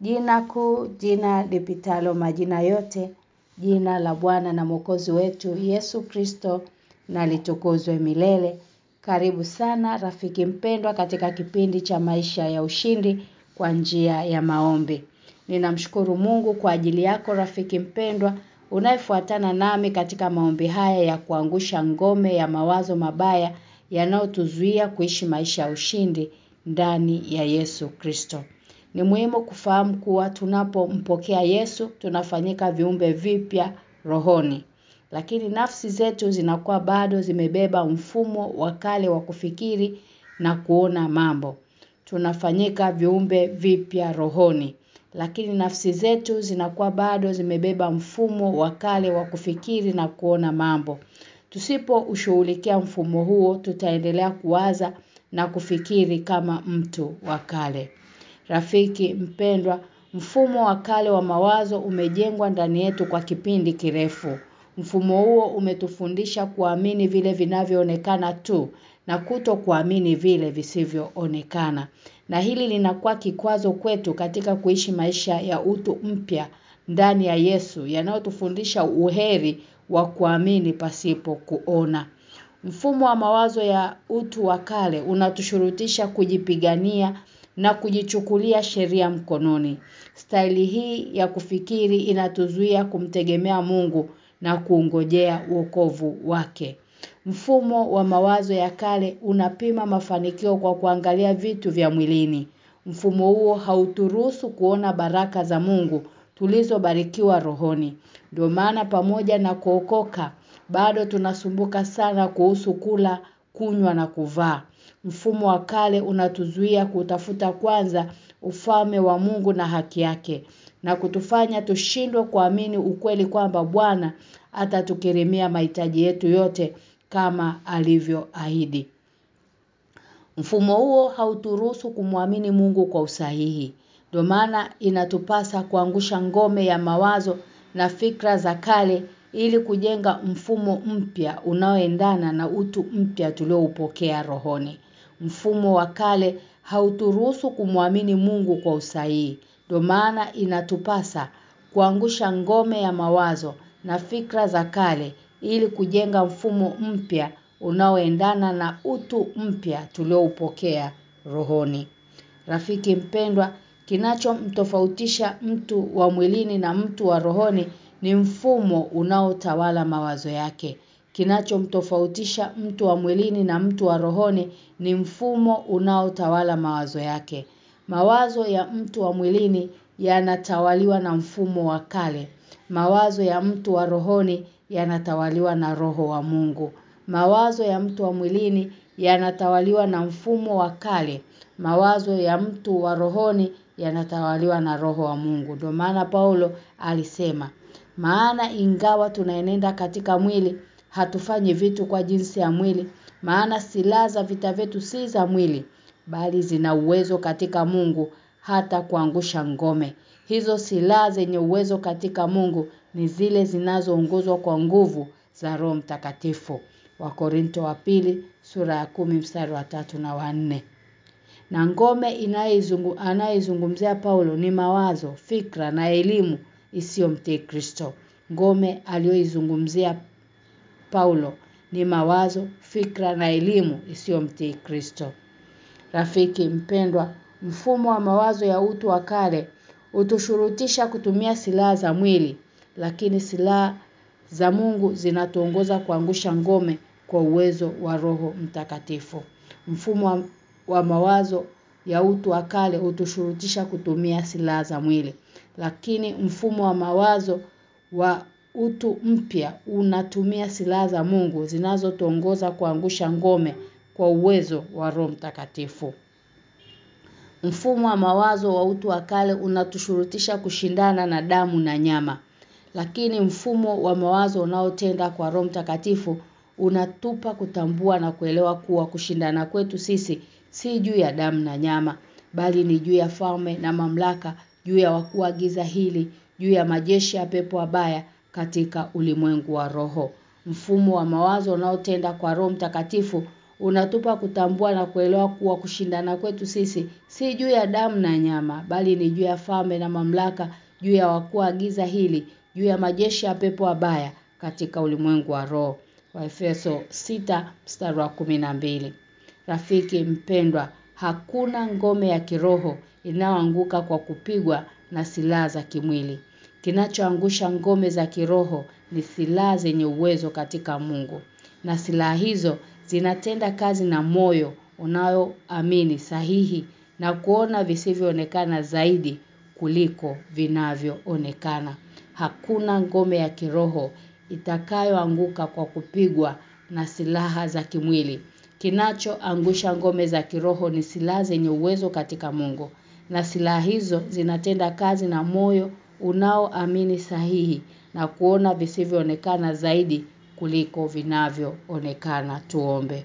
Jina kuu, jina lipitalo majina yote, jina la Bwana na Mwokozi wetu Yesu Kristo na litukuzwe milele. Karibu sana rafiki mpendwa katika kipindi cha maisha ya ushindi kwa njia ya maombi. Ninamshukuru Mungu kwa ajili yako rafiki mpendwa unayefuatana nami katika maombi haya ya kuangusha ngome ya mawazo mabaya yanayotuzuia kuishi maisha ya ushindi ndani ya Yesu Kristo. Ni muhimu kufahamu kuwa tunapompokea Yesu tunafanyika viumbe vipya rohoni. Lakini nafsi zetu zinakuwa bado zimebeba mfumo wa kale wa kufikiri na kuona mambo. Tunafanyika viumbe vipya rohoni. Lakini nafsi zetu zinakuwa bado zimebeba mfumo wa kale wa kufikiri na kuona mambo. Tusipo ushughulikia mfumo huo tutaendelea kuwaza na kufikiri kama mtu wa kale. Rafiki mpendwa, mfumo wa kale wa mawazo umejengwa ndani yetu kwa kipindi kirefu. Mfumo huo umetufundisha kuamini vile vinavyoonekana tu na kuto kuamini vile visivyoonekana. Na hili linakuwa kikwazo kwetu katika kuishi maisha ya utu mpya ndani ya Yesu yanayotufundisha uheri wa kuamini pasipo kuona. Mfumo wa mawazo ya utu wa kale unatushurutisha kujipigania na kujichukulia sheria mkononi. Staili hii ya kufikiri inatuzuia kumtegemea Mungu na kuungojea wokovu wake. Mfumo wa mawazo ya kale unapima mafanikio kwa kuangalia vitu vya mwilini. Mfumo huo hauturuhusu kuona baraka za Mungu tulizobarikiwa rohoni. Ndio maana pamoja na kuokoka bado tunasumbuka sana kuhusu kula, kunywa na kuvaa. Mfumo wa kale unatuzuia kutafuta kwanza ufalme wa Mungu na haki yake na kutufanya tushindwe kuamini ukweli kwamba Bwana atatukirimia mahitaji yetu yote kama alivyoahidi. Mfumo huo hauturuhusu kumwamini Mungu kwa usahihi. Ndio maana inatupasa kuangusha ngome ya mawazo na fikra za kale ili kujenga mfumo mpya unaoendana na utu mpya tulioupokea rohoni. Mfumo wa kale hauturuhusu kumwamini Mungu kwa usahihi. Ndio maana inatupasa kuangusha ngome ya mawazo na fikra za kale ili kujenga mfumo mpya unaoendana na utu mpya tulioupokea rohoni. Rafiki mpendwa, kinachomtofautisha mtu wa mwilini na mtu wa rohoni ni mfumo unaotawala mawazo yake. Kinachomtofautisha mtu wa mwilini na mtu wa rohoni ni mfumo unaotawala mawazo yake. Mawazo ya mtu wa mwilini yanatawaliwa na mfumo wa kale. Mawazo ya mtu wa rohoni yanatawaliwa na roho wa Mungu. Mawazo ya mtu wa mwilini yanatawaliwa na mfumo wa kale. Mawazo ya mtu wa rohoni yanatawaliwa na roho wa Mungu. Ndio maana Paulo alisema, maana ingawa tunaenenda katika mwili, hatufanyi vitu kwa jinsi ya mwili, maana silaha za vita vyetu si za mwili, bali zina uwezo katika Mungu hata kuangusha ngome. Hizo silaha zenye uwezo katika Mungu ni zile zinazoongozwa kwa nguvu za Roho Mtakatifu. Wakorinto wa pili sura ya kumi mstari wa tatu na wa nne. Na ngome anayezungumzia Paulo ni mawazo, fikra na elimu isiyomtii Kristo. Ngome aliyoizungumzia Paulo ni mawazo, fikra na elimu isiyomtii Kristo. Rafiki mpendwa, mfumo wa mawazo ya utu wa kale utushurutisha kutumia silaha za mwili, lakini silaha za Mungu zinatuongoza kuangusha ngome kwa uwezo wa Roho Mtakatifu. Mfumo wa mawazo ya utu wa kale utushurutisha kutumia silaha za mwili, lakini mfumo wa mawazo wa utu mpya unatumia silaha za Mungu zinazotuongoza kuangusha ngome kwa uwezo wa Roho Mtakatifu. Mfumo wa mawazo wa utu wa kale unatushurutisha kushindana na damu na nyama. Lakini mfumo wa mawazo unaotenda kwa Roho Mtakatifu unatupa kutambua na kuelewa kuwa kushindana kwetu sisi si juu ya damu na nyama, bali ni juu ya falme na mamlaka, juu ya wakuu giza hili, juu ya majeshi ya pepo wabaya katika ulimwengu wa roho. Mfumo wa mawazo unaotenda kwa Roho Mtakatifu Unatupa kutambua na kuelewa kuwa kushindana kwetu sisi si juu ya damu na nyama bali ni juu ya fame na mamlaka, juu ya wakuu giza hili, juu ya majeshi ya pepo wabaya katika ulimwengu wa roho. Waefeso 6 mstari wa 12. Rafiki mpendwa, hakuna ngome ya kiroho inayoanguka kwa kupigwa na silaha za kimwili. Kinachoangusha ngome za kiroho ni silaha zenye uwezo katika Mungu. Na silaha hizo zinatenda kazi na moyo unayoamini sahihi na kuona visivyoonekana zaidi kuliko vinavyoonekana. Hakuna ngome ya kiroho itakayoanguka kwa kupigwa na silaha za kimwili. Kinachoangusha ngome za kiroho ni silaha zenye uwezo katika Mungu. Na silaha hizo zinatenda kazi na moyo unaoamini sahihi na kuona visivyoonekana zaidi kuliko vinavyoonekana tuombe.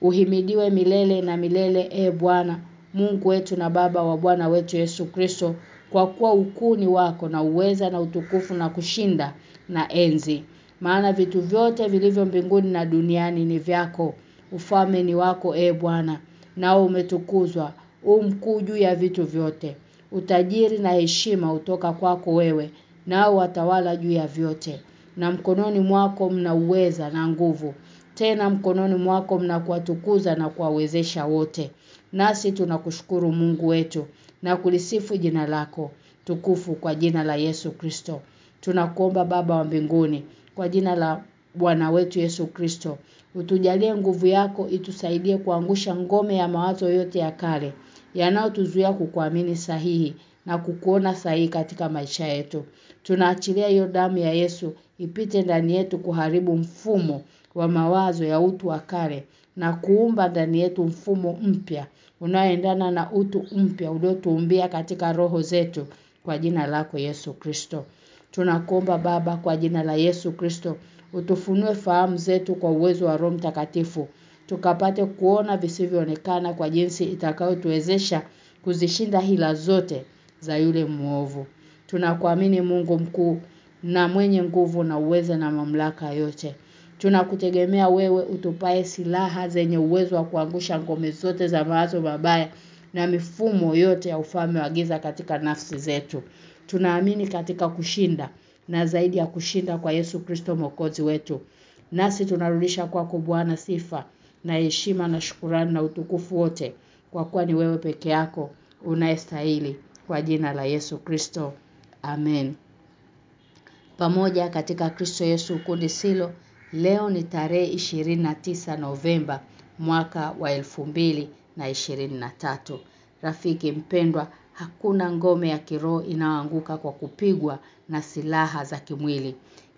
Uhimidiwe milele na milele e Bwana Mungu wetu na Baba wa Bwana wetu Yesu Kristo kwa kuwa ukuni wako na uweza na utukufu na kushinda na enzi. Maana vitu vyote vilivyo mbinguni na duniani ni vyako. ufame ni wako e Bwana nao umetukuzwa u mkuu juu ya vitu vyote. Utajiri na heshima hutoka kwako wewe nao watawala juu ya vyote. Na mkononi mwako mna uweza na nguvu. Tena mkononi mwako mna kuwatukuza na kuwawezesha wote. Nasi tunakushukuru Mungu wetu na kulisifu jina lako tukufu kwa jina la Yesu Kristo. Tunakuomba Baba wa mbinguni kwa jina la Bwana wetu Yesu Kristo. Utujalie nguvu yako itusaidie kuangusha ngome ya mawazo yote ya kale yanayotuzuia kukuamini sahihi na kukuona sahihi katika maisha yetu. Tunaachilia hiyo damu ya Yesu ipite ndani yetu kuharibu mfumo wa mawazo ya utu wa kale na kuumba ndani yetu mfumo mpya unaoendana na utu mpya uliotuumbia katika roho zetu kwa jina lako Yesu Kristo. Tunakuomba Baba kwa jina la Yesu Kristo utufunue fahamu zetu kwa uwezo wa Roho Mtakatifu tukapate kuona visivyoonekana kwa jinsi itakayotuwezesha kuzishinda hila zote za yule muovu. Tunakuamini Mungu mkuu na mwenye nguvu na uweza na mamlaka yote. Tunakutegemea wewe utupae silaha zenye uwezo wa kuangusha ngome zote za mawazo mabaya na mifumo yote ya ufalme wa giza katika nafsi zetu. Tunaamini katika kushinda na zaidi ya kushinda kwa Yesu Kristo mwokozi wetu. Nasi tunarudisha kwako Bwana sifa na heshima na shukurani na utukufu wote kwa kuwa ni wewe peke yako unayestahili kwa jina la Yesu Kristo. Amen. Pamoja katika Kristo Yesu kundi silo leo ni tarehe 29 Novemba mwaka wa na ishirini na tatu Rafiki mpendwa hakuna ngome ya kiroho inayoanguka kwa kupigwa na silaha za kimwili.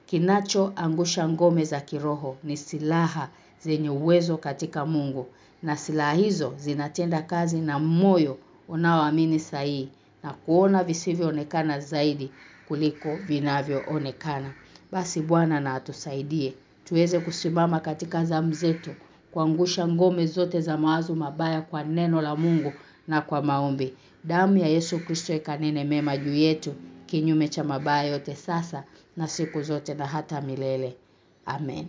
Kinachoangusha ngome za kiroho ni silaha zenye uwezo katika Mungu na silaha hizo zinatenda kazi na moyo unaoamini sahihi na kuona visivyoonekana zaidi kuliko vinavyoonekana. Basi Bwana na atusaidie tuweze kusimama katika zamu zetu kuangusha ngome zote za mawazo mabaya kwa neno la Mungu na kwa maombi. Damu ya Yesu Kristo ikanene mema juu yetu kinyume cha mabaya yote sasa na siku zote na hata milele. Amen.